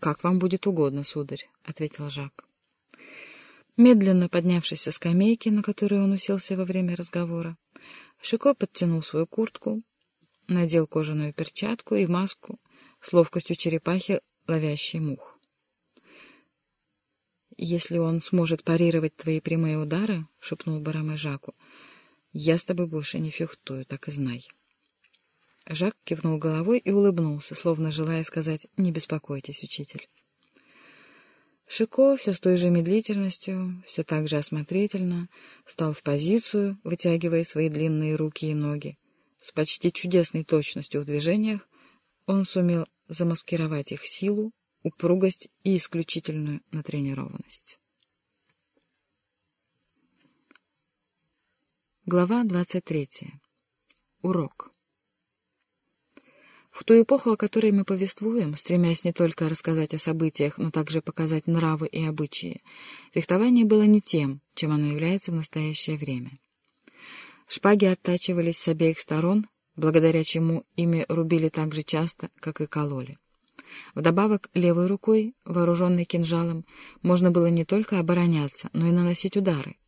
«Как вам будет угодно, сударь», — ответил Жак. Медленно поднявшись со скамейки, на которую он уселся во время разговора, Шико подтянул свою куртку, надел кожаную перчатку и маску с ловкостью черепахи, ловящей мух. «Если он сможет парировать твои прямые удары, — шепнул Бараме Жаку, — я с тобой больше не фехтую, так и знай». Жак кивнул головой и улыбнулся, словно желая сказать «Не беспокойтесь, учитель». Шико все с той же медлительностью, все так же осмотрительно, стал в позицию, вытягивая свои длинные руки и ноги. С почти чудесной точностью в движениях он сумел замаскировать их силу, упругость и исключительную натренированность. Глава 23. Урок. В ту эпоху, о которой мы повествуем, стремясь не только рассказать о событиях, но также показать нравы и обычаи, фехтование было не тем, чем оно является в настоящее время. Шпаги оттачивались с обеих сторон, благодаря чему ими рубили так же часто, как и кололи. Вдобавок, левой рукой, вооруженной кинжалом, можно было не только обороняться, но и наносить удары.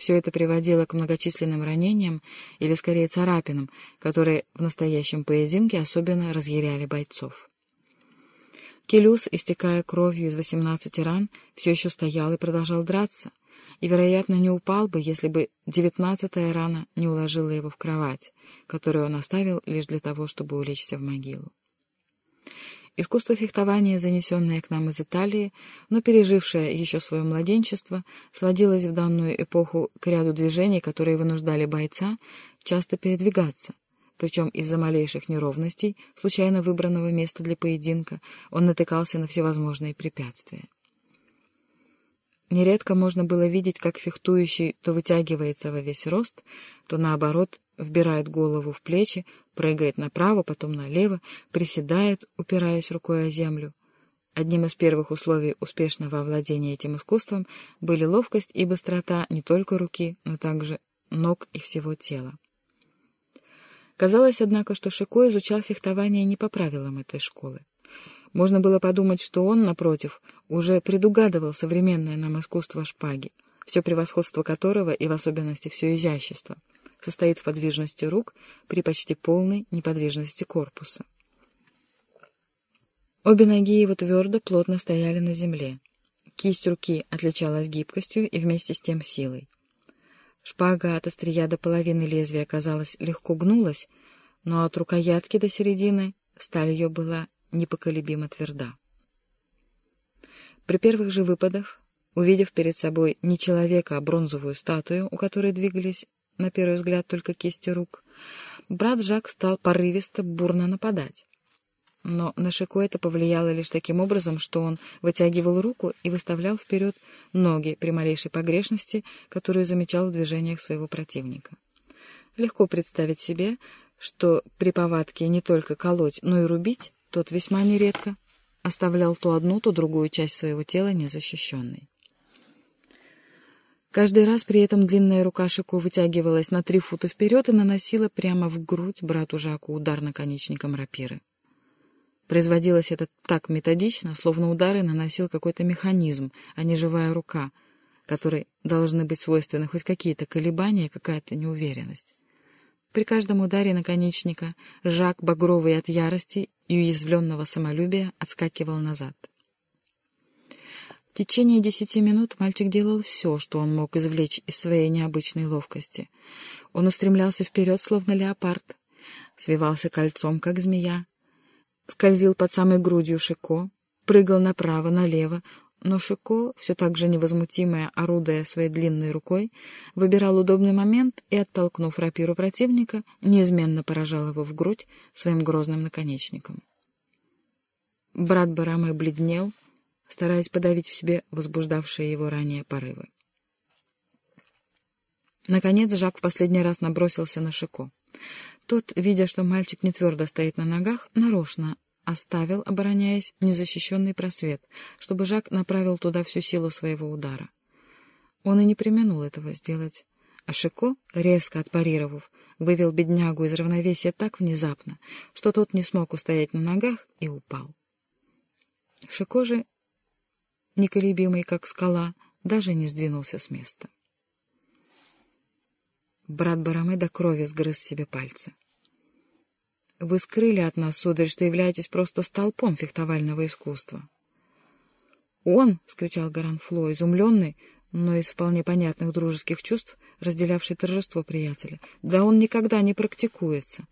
Все это приводило к многочисленным ранениям, или скорее царапинам, которые в настоящем поединке особенно разъяряли бойцов. Келюс, истекая кровью из восемнадцати ран, все еще стоял и продолжал драться, и, вероятно, не упал бы, если бы девятнадцатая рана не уложила его в кровать, которую он оставил лишь для того, чтобы улечься в могилу. Искусство фехтования, занесенное к нам из Италии, но пережившее еще свое младенчество, сводилось в данную эпоху к ряду движений, которые вынуждали бойца часто передвигаться. Причем из-за малейших неровностей, случайно выбранного места для поединка, он натыкался на всевозможные препятствия. Нередко можно было видеть, как фехтующий то вытягивается во весь рост, то, наоборот, вбирает голову в плечи, прыгает направо, потом налево, приседает, упираясь рукой о землю. Одним из первых условий успешного овладения этим искусством были ловкость и быстрота не только руки, но также ног и всего тела. Казалось, однако, что Шико изучал фехтование не по правилам этой школы. Можно было подумать, что он, напротив, уже предугадывал современное нам искусство шпаги, все превосходство которого, и в особенности все изящество — состоит в подвижности рук при почти полной неподвижности корпуса. Обе ноги его твердо, плотно стояли на земле. Кисть руки отличалась гибкостью и вместе с тем силой. Шпага от острия до половины лезвия, казалось, легко гнулась, но от рукоятки до середины сталь ее была непоколебимо тверда. При первых же выпадах, увидев перед собой не человека, а бронзовую статую, у которой двигались на первый взгляд только кисти рук, брат Жак стал порывисто, бурно нападать. Но на Шико это повлияло лишь таким образом, что он вытягивал руку и выставлял вперед ноги при малейшей погрешности, которую замечал в движениях своего противника. Легко представить себе, что при повадке не только колоть, но и рубить, тот весьма нередко оставлял то одну, то другую часть своего тела незащищенной. Каждый раз при этом длинная рука Шико вытягивалась на три фута вперед и наносила прямо в грудь брату Жаку удар наконечником рапиры. Производилось это так методично, словно удары наносил какой-то механизм, а не живая рука, которой должны быть свойственны хоть какие-то колебания какая-то неуверенность. При каждом ударе наконечника Жак, багровый от ярости и уязвленного самолюбия, отскакивал назад. В течение десяти минут мальчик делал все, что он мог извлечь из своей необычной ловкости. Он устремлялся вперед, словно леопард, свивался кольцом, как змея, скользил под самой грудью Шико, прыгал направо, налево, но Шико, все так же невозмутимое, орудуя своей длинной рукой, выбирал удобный момент и, оттолкнув рапиру противника, неизменно поражал его в грудь своим грозным наконечником. Брат Барамы бледнел, стараясь подавить в себе возбуждавшие его ранее порывы. Наконец Жак в последний раз набросился на Шико. Тот, видя, что мальчик не твердо стоит на ногах, нарочно оставил, обороняясь, незащищенный просвет, чтобы Жак направил туда всю силу своего удара. Он и не применул этого сделать. А Шико, резко отпарировав, вывел беднягу из равновесия так внезапно, что тот не смог устоять на ногах и упал. Шико же, неколебимый как скала, даже не сдвинулся с места. Брат Бараме до крови сгрыз себе пальцы. «Вы скрыли от нас, сударь, что являетесь просто столпом фехтовального искусства». «Он!» — скричал Гаранфло, изумленный, но из вполне понятных дружеских чувств, разделявший торжество приятеля. «Да он никогда не практикуется».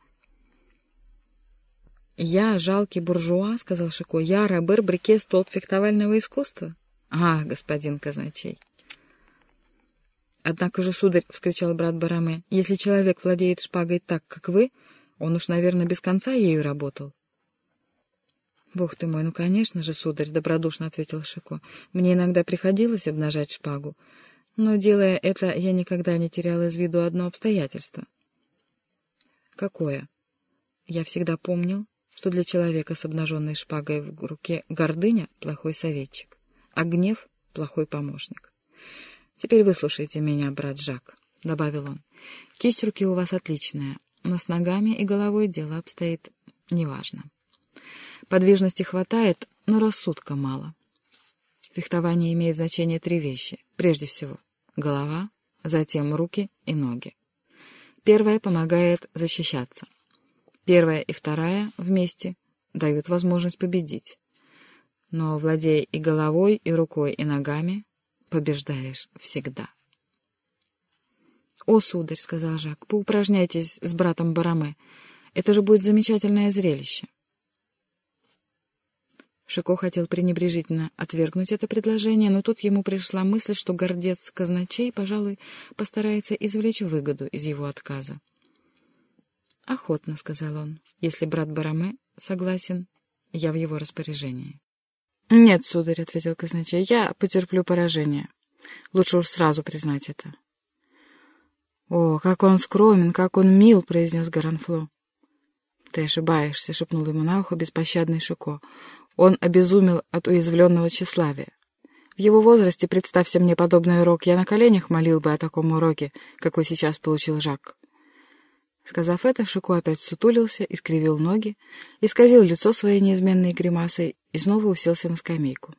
«Я жалкий буржуа», — сказал Шико, — «я Робер Брике, столб фехтовального искусства». «А, господин казначей». «Однако же, сударь», — вскричал брат Бараме, — «если человек владеет шпагой так, как вы, он уж, наверное, без конца ею работал». «Бог ты мой, ну, конечно же, сударь», — добродушно ответил Шико. «Мне иногда приходилось обнажать шпагу, но, делая это, я никогда не терял из виду одно обстоятельство». «Какое?» «Я всегда помнил, что для человека с обнаженной шпагой в руке гордыня — плохой советчик, а гнев — плохой помощник». «Теперь выслушайте меня, брат Жак», — добавил он. «Кисть руки у вас отличная, но с ногами и головой дело обстоит неважно. Подвижности хватает, но рассудка мало. Фехтование имеет значение три вещи. Прежде всего, голова, затем руки и ноги. Первая помогает защищаться. Первая и вторая вместе дают возможность победить. Но, владея и головой, и рукой, и ногами, побеждаешь всегда. «О, сударь», — сказал Жак, — «поупражняйтесь с братом Бараме. Это же будет замечательное зрелище». Шико хотел пренебрежительно отвергнуть это предложение, но тут ему пришла мысль, что гордец казначей, пожалуй, постарается извлечь выгоду из его отказа. «Охотно», — сказал он, — «если брат Бараме согласен, я в его распоряжении». «Нет, сударь», — ответил казначей, — «я потерплю поражение. Лучше уж сразу признать это». «О, как он скромен, как он мил!» — произнес Гаранфло. «Ты ошибаешься», — шепнул ему на ухо беспощадный Шико. «Он обезумел от уязвленного тщеславия. В его возрасте, представься мне подобный урок, я на коленях молил бы о таком уроке, какой сейчас получил Жак». Сказав это, Шико опять сутулился, искривил ноги, исказил лицо своей неизменной гримасой и снова уселся на скамейку.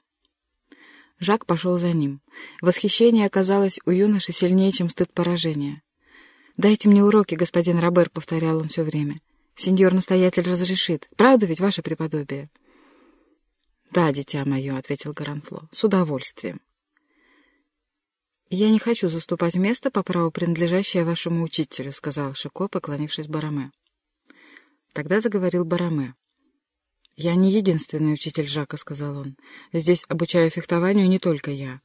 Жак пошел за ним. Восхищение оказалось у юноши сильнее, чем стыд поражения. «Дайте мне уроки, господин Робер», — повторял он все время. «Сеньор-настоятель разрешит. Правда ведь, ваше преподобие?» «Да, дитя мое», — ответил Гаранфло, — «с удовольствием». «Я не хочу заступать место по праву, принадлежащее вашему учителю», — сказал Шико, поклонившись Бараме. Тогда заговорил Бараме. «Я не единственный учитель Жака», — сказал он. «Здесь обучаю фехтованию не только я.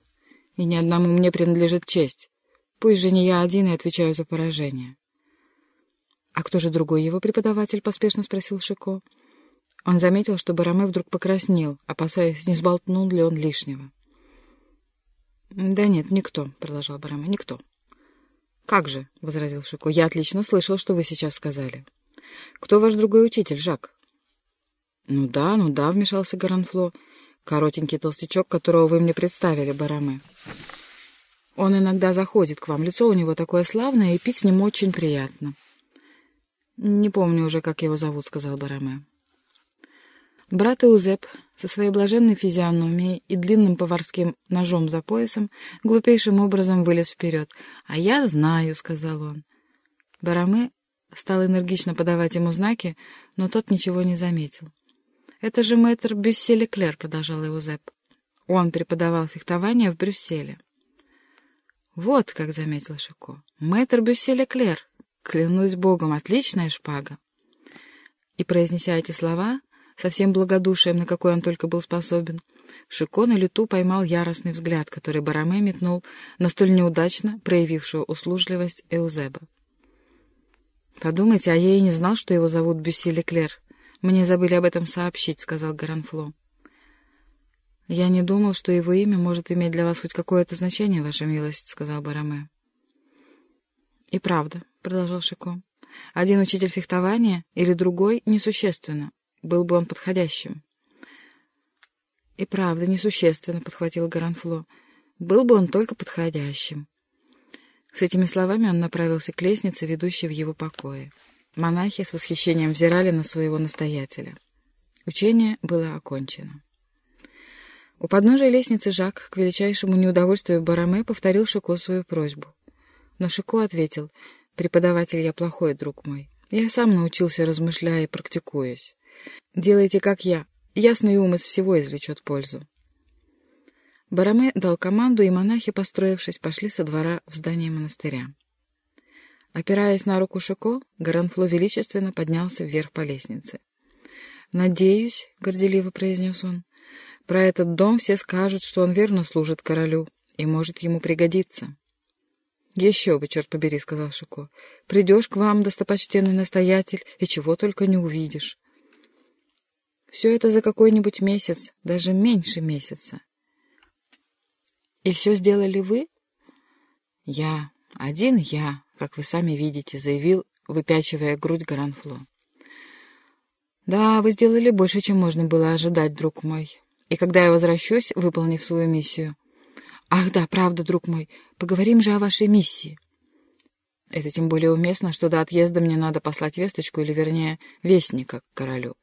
И ни одному мне принадлежит честь. Пусть же не я один и отвечаю за поражение». «А кто же другой его преподаватель?» — поспешно спросил Шико. Он заметил, что Бараме вдруг покраснел, опасаясь, не сболтнул ли он лишнего. «Да нет, никто», — продолжал Барама, — «никто». «Как же?» — возразил Шико. «Я отлично слышал, что вы сейчас сказали». «Кто ваш другой учитель, Жак?» «Ну да, ну да», — вмешался Гаранфло. «Коротенький толстячок, которого вы мне представили, Бараме. Он иногда заходит к вам, лицо у него такое славное, и пить с ним очень приятно». «Не помню уже, как его зовут», — сказал Бараме. Брат Эузеп со своей блаженной физиономией и длинным поварским ножом за поясом глупейшим образом вылез вперед. «А я знаю», — сказал он. Бараме стал энергично подавать ему знаки, но тот ничего не заметил. «Это же мэтр Бюсселе Клер», — продолжал Эузеп. «Он преподавал фехтование в Брюсселе». «Вот как», — заметил Шико, — «мэтр Бюсселе Клер. Клянусь богом, отличная шпага». И, произнеся эти слова, со всем благодушием, на какой он только был способен. Шико на лету поймал яростный взгляд, который Бараме метнул на столь неудачно проявившую услужливость Эузеба. «Подумайте, а я и не знал, что его зовут Бюсси Леклер. Мне забыли об этом сообщить», — сказал Гаранфло. «Я не думал, что его имя может иметь для вас хоть какое-то значение, ваша милость», — сказал Бараме. «И правда», — продолжал Шико, — «один учитель фехтования или другой несущественно был бы он подходящим. — И правда, несущественно, — подхватил Гаранфло. — Был бы он только подходящим. С этими словами он направился к лестнице, ведущей в его покое. Монахи с восхищением взирали на своего настоятеля. Учение было окончено. У подножия лестницы Жак, к величайшему неудовольствию Бараме, повторил Шико свою просьбу. Но Шико ответил, «Преподаватель я плохой, друг мой. Я сам научился, размышляя и практикуясь. Делайте, как я. Ясный ум из всего извлечет пользу». Бараме дал команду, и монахи, построившись, пошли со двора в здание монастыря. Опираясь на руку Шико, Гаранфло величественно поднялся вверх по лестнице. «Надеюсь», — горделиво произнес он, — «про этот дом все скажут, что он верно служит королю и может ему пригодиться». «Еще бы, черт побери», — сказал Шико. «Придешь к вам, достопочтенный настоятель, и чего только не увидишь». Все это за какой-нибудь месяц, даже меньше месяца. И все сделали вы? Я, один я, как вы сами видите, заявил, выпячивая грудь Гаранфло. Да, вы сделали больше, чем можно было ожидать, друг мой. И когда я возвращусь, выполнив свою миссию... Ах да, правда, друг мой, поговорим же о вашей миссии. Это тем более уместно, что до отъезда мне надо послать весточку, или, вернее, вестника к королю.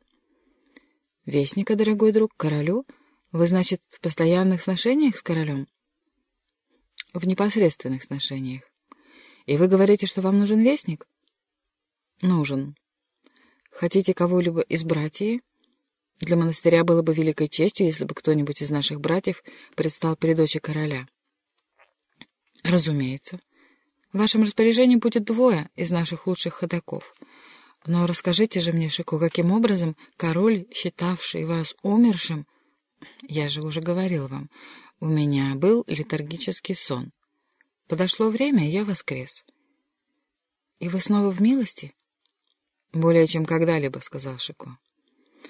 Вестника, дорогой друг, королю? Вы, значит, в постоянных сношениях с королем? в непосредственных сношениях. И вы говорите, что вам нужен вестник? Нужен. Хотите кого-либо из братьев? Для монастыря было бы великой честью, если бы кто-нибудь из наших братьев предстал перед очи короля. Разумеется. В вашем распоряжении будет двое из наших лучших ходаков. Но расскажите же мне, Шико, каким образом король, считавший вас умершим, я же уже говорил вам, у меня был летаргический сон. Подошло время, я воскрес. — И вы снова в милости? — Более чем когда-либо, — сказал Шико.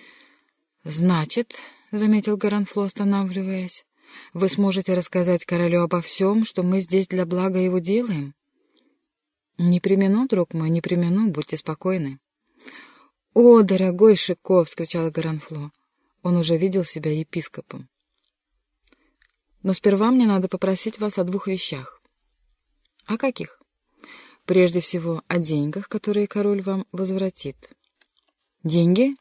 — Значит, — заметил Гаранфло, останавливаясь, — вы сможете рассказать королю обо всем, что мы здесь для блага его делаем? — Не примену, друг мой, не примену, будьте спокойны. — О, дорогой Шико! — вскричал Гаранфло. Он уже видел себя епископом. Но сперва мне надо попросить вас о двух вещах. — О каких? — Прежде всего, о деньгах, которые король вам возвратит. — Деньги?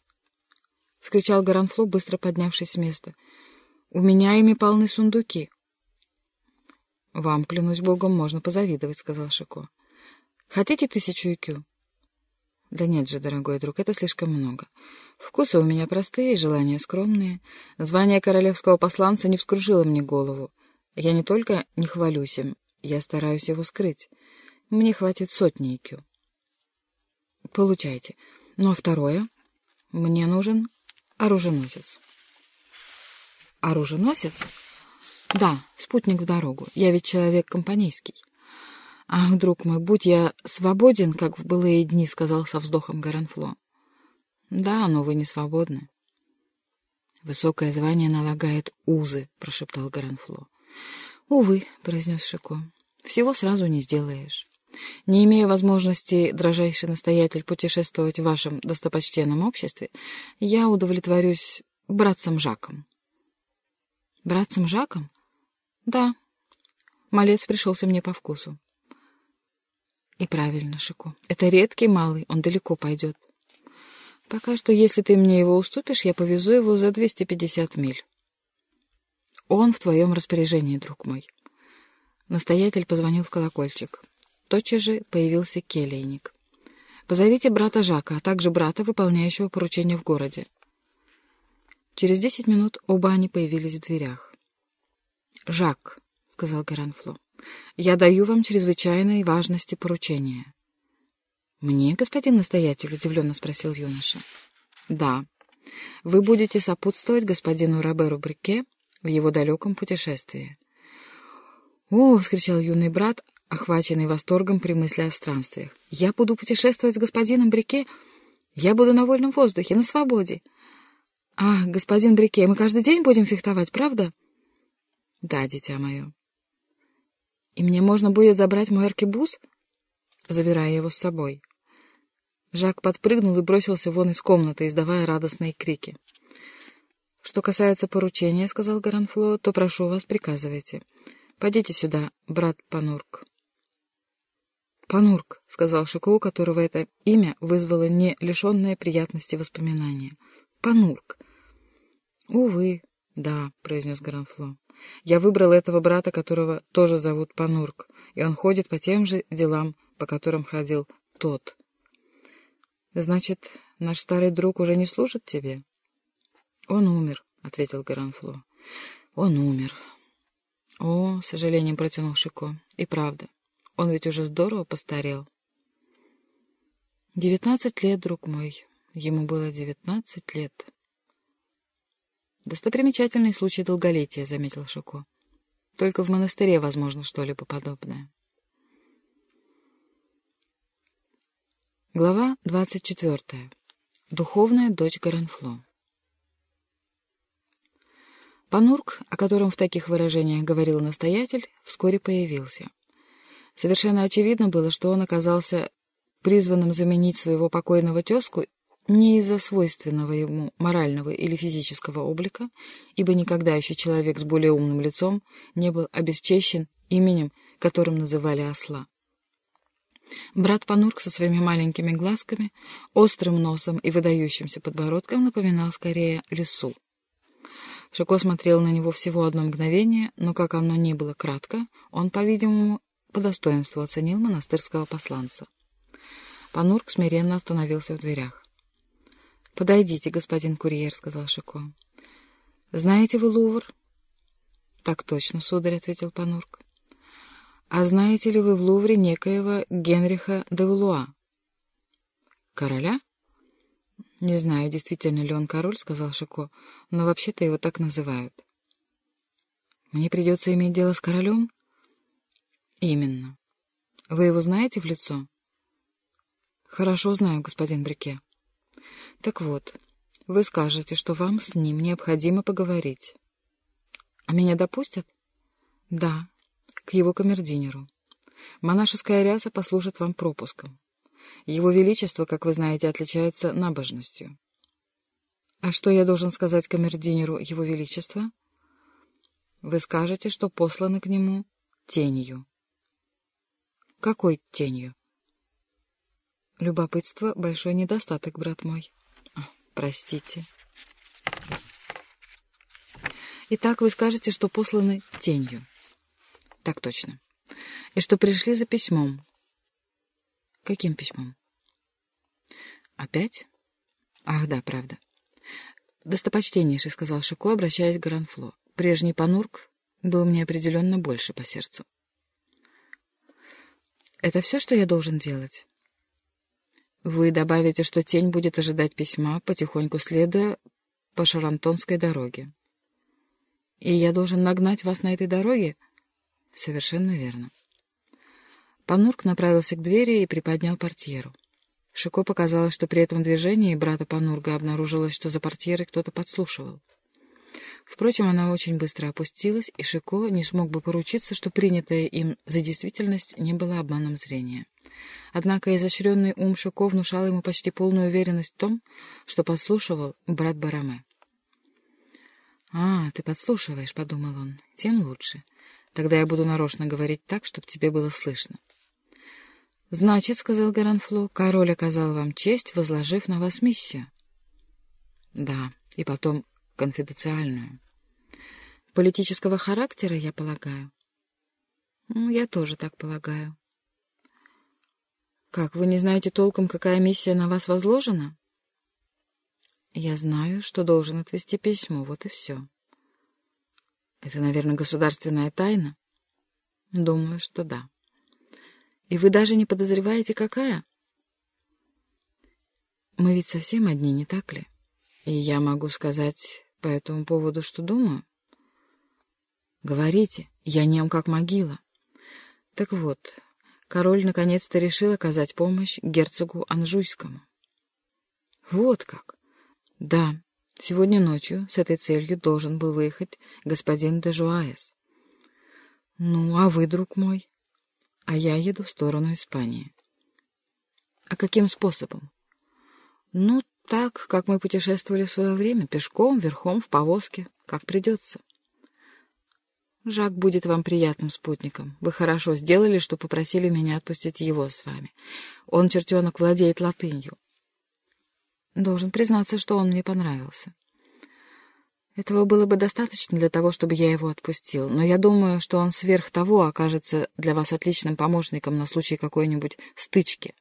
— вскричал Гаранфло, быстро поднявшись с места. — У меня ими полны сундуки. — Вам, клянусь богом, можно позавидовать, — сказал Шико. — Хотите тысячу икю? Да нет же, дорогой друг, это слишком много. Вкусы у меня простые, желания скромные. Звание королевского посланца не вскружило мне голову. Я не только не хвалюсь им, я стараюсь его скрыть. Мне хватит сотни IQ. Получайте. Ну а второе? Мне нужен оруженосец. Оруженосец? Да, спутник в дорогу. Я ведь человек компанейский. «Ах, друг мой, будь я свободен, как в былые дни», — сказал со вздохом Гаранфло. «Да, но вы не свободны». «Высокое звание налагает узы», — прошептал Гаранфло. «Увы», — произнес Шико, — «всего сразу не сделаешь. Не имея возможности, дрожайший настоятель, путешествовать в вашем достопочтенном обществе, я удовлетворюсь братцем Жаком». «Братцем Жаком?» «Да». Малец пришелся мне по вкусу. И правильно, Шико. Это редкий малый, он далеко пойдет. Пока что, если ты мне его уступишь, я повезу его за 250 миль. Он в твоем распоряжении, друг мой. Настоятель позвонил в колокольчик. Тотчас же появился келейник. Позовите брата Жака, а также брата, выполняющего поручение в городе. Через десять минут оба они появились в дверях. «Жак», — сказал Геранфло, я даю вам чрезвычайной важности поручения. — Мне, господин настоятель? — удивленно спросил юноша. — Да. Вы будете сопутствовать господину Роберу Брике в его далеком путешествии. — О! — вскричал юный брат, охваченный восторгом при мысли о странствиях. — Я буду путешествовать с господином Брике? Я буду на вольном воздухе, на свободе. — А, господин Брике, мы каждый день будем фехтовать, правда? — Да, дитя мое. И мне можно будет забрать мой аркебуз, забирая его с собой. Жак подпрыгнул и бросился вон из комнаты, издавая радостные крики. — Что касается поручения, — сказал Гаранфло, — то прошу вас, приказывайте. Пойдите сюда, брат Панурк. — Панурк, — сказал Шико, у которого это имя вызвало не лишенное приятности воспоминания. — Панурк. — Увы, «Да», — произнес Гранфло. «Я выбрал этого брата, которого тоже зовут Панурк, и он ходит по тем же делам, по которым ходил тот». «Значит, наш старый друг уже не служит тебе?» «Он умер», — ответил Гранфло. «Он умер». «О, — сожалением протянул Шико, — и правда, он ведь уже здорово постарел». «Девятнадцать лет, друг мой. Ему было девятнадцать лет». «Достопримечательный случай долголетия», — заметил Шуко. «Только в монастыре возможно что-либо подобное». Глава двадцать четвертая. Духовная дочь Гаранфло. Панурк, о котором в таких выражениях говорил настоятель, вскоре появился. Совершенно очевидно было, что он оказался призванным заменить своего покойного тезку не из-за свойственного ему морального или физического облика, ибо никогда еще человек с более умным лицом не был обесчещен именем, которым называли осла. Брат Панурк со своими маленькими глазками, острым носом и выдающимся подбородком напоминал скорее лису. Шико смотрел на него всего одно мгновение, но, как оно ни было кратко, он, по-видимому, по достоинству оценил монастырского посланца. Панурк смиренно остановился в дверях. — Подойдите, господин курьер, — сказал Шико. — Знаете вы Лувр? — Так точно, сударь, — ответил Панурк. — А знаете ли вы в Лувре некоего Генриха де Валуа? — Короля? — Не знаю, действительно ли он король, — сказал Шико, — но вообще-то его так называют. — Мне придется иметь дело с королем? — Именно. Вы его знаете в лицо? — Хорошо знаю, господин Брике. Так вот, вы скажете, что вам с ним необходимо поговорить. А меня допустят? Да, к его камердинеру. Монашеская ряса послужит вам пропуском. Его Величество, как вы знаете, отличается набожностью. А что я должен сказать камердинеру Его Величества? Вы скажете, что посланы к нему тенью. Какой тенью? Любопытство — большой недостаток, брат мой. Простите. Итак, вы скажете, что посланы тенью. Так точно. И что пришли за письмом. Каким письмом? Опять? Ах, да, правда. Достопочтеннейший, сказал Шико, обращаясь к Гранфло. Прежний Панурк был мне определенно больше по сердцу. Это все, что я должен делать? Вы добавите, что тень будет ожидать письма, потихоньку следуя по Шарантонской дороге. И я должен нагнать вас на этой дороге? Совершенно верно. Панурк направился к двери и приподнял портьеру. Шико показалось, что при этом движении брата Панурга обнаружилось, что за портьерой кто-то подслушивал. Впрочем, она очень быстро опустилась, и Шико не смог бы поручиться, что принятое им за действительность не было обманом зрения. Однако изощренный ум Шико внушал ему почти полную уверенность в том, что подслушивал брат Бараме. «А, ты подслушиваешь», — подумал он, — «тем лучше. Тогда я буду нарочно говорить так, чтобы тебе было слышно». «Значит, — сказал Гаранфло, — король оказал вам честь, возложив на вас миссию». «Да, и потом конфиденциальную. Политического характера, я полагаю? Я тоже так полагаю. Как, вы не знаете толком, какая миссия на вас возложена? Я знаю, что должен отвести письмо, вот и все. Это, наверное, государственная тайна? Думаю, что да. И вы даже не подозреваете, какая? Мы ведь совсем одни, не так ли? И я могу сказать по этому поводу что думаю? Говорите, я нем как могила. Так вот, король наконец-то решил оказать помощь герцогу Анжуйскому. Вот как? Да, сегодня ночью с этой целью должен был выехать господин де Жуаес. Ну, а вы, друг мой? А я еду в сторону Испании. А каким способом? Ну, так, как мы путешествовали в свое время, пешком, верхом, в повозке, как придется. Жак будет вам приятным спутником. Вы хорошо сделали, что попросили меня отпустить его с вами. Он, чертенок, владеет латынью. Должен признаться, что он мне понравился. Этого было бы достаточно для того, чтобы я его отпустил, но я думаю, что он сверх того окажется для вас отличным помощником на случай какой-нибудь стычки.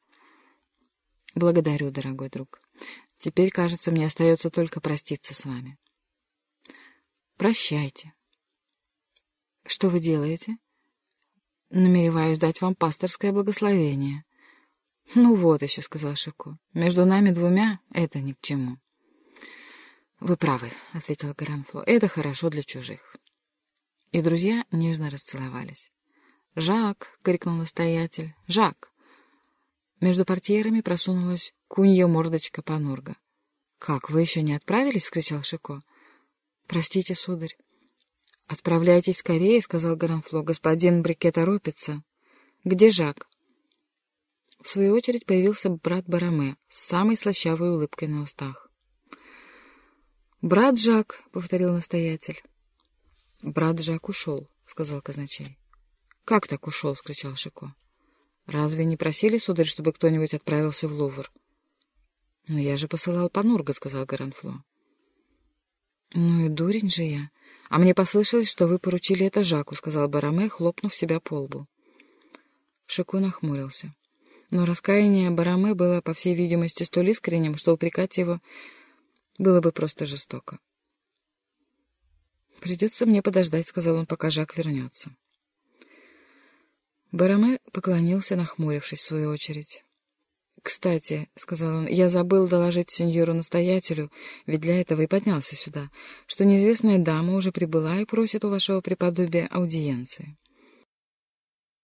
Благодарю, дорогой друг. Теперь, кажется, мне остается только проститься с вами. Прощайте. Что вы делаете? Намереваюсь дать вам пасторское благословение. Ну вот еще, — сказал Шико, — между нами двумя это ни к чему. Вы правы, — ответил Гранфло, — это хорошо для чужих. И друзья нежно расцеловались. «Жак!» — крикнул настоятель. «Жак!» Между портьерами просунулась кунья мордочка Панурга. «Как, вы еще не отправились?» — скричал Шико. «Простите, сударь». «Отправляйтесь скорее», — сказал Гранфло. «Господин Брике торопится». «Где Жак?» В свою очередь появился брат Бараме с самой слащавой улыбкой на устах. «Брат Жак», — повторил настоятель. «Брат Жак ушел», — сказал казначей. «Как так ушел?» — скричал Шико. Разве не просили, сударь, чтобы кто-нибудь отправился в Лувр? — Но я же посылал Панурга, — сказал Гаранфло. — Ну и дурень же я. А мне послышалось, что вы поручили это Жаку, — сказал Бараме, хлопнув себя по лбу. Шико нахмурился. Но раскаяние Бараме было, по всей видимости, столь искренним, что упрекать его было бы просто жестоко. «Придется мне подождать», — сказал он, — «пока Жак вернется». Бараме поклонился, нахмурившись в свою очередь. «Кстати», — сказал он, — «я забыл доложить сеньору-настоятелю, ведь для этого и поднялся сюда, что неизвестная дама уже прибыла и просит у вашего преподобия аудиенции».